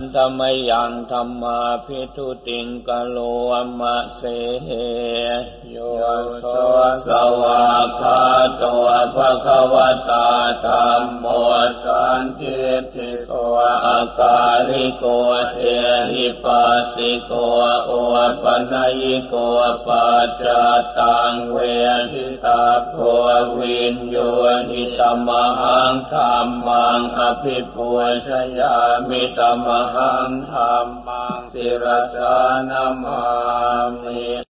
ธรรมยังธรรมาพิทุติงกโลมะเสโยโสสวาคาตัวภะคะวตาธรรมโมสันทิติโกอาการิโกเทหิปัสสิโกโอปนัยโกปัจจตังเว ตาโพวินโยนิตมหังธรรมังอภิปุชยามิตมหังธรรมังสิรสานามามิ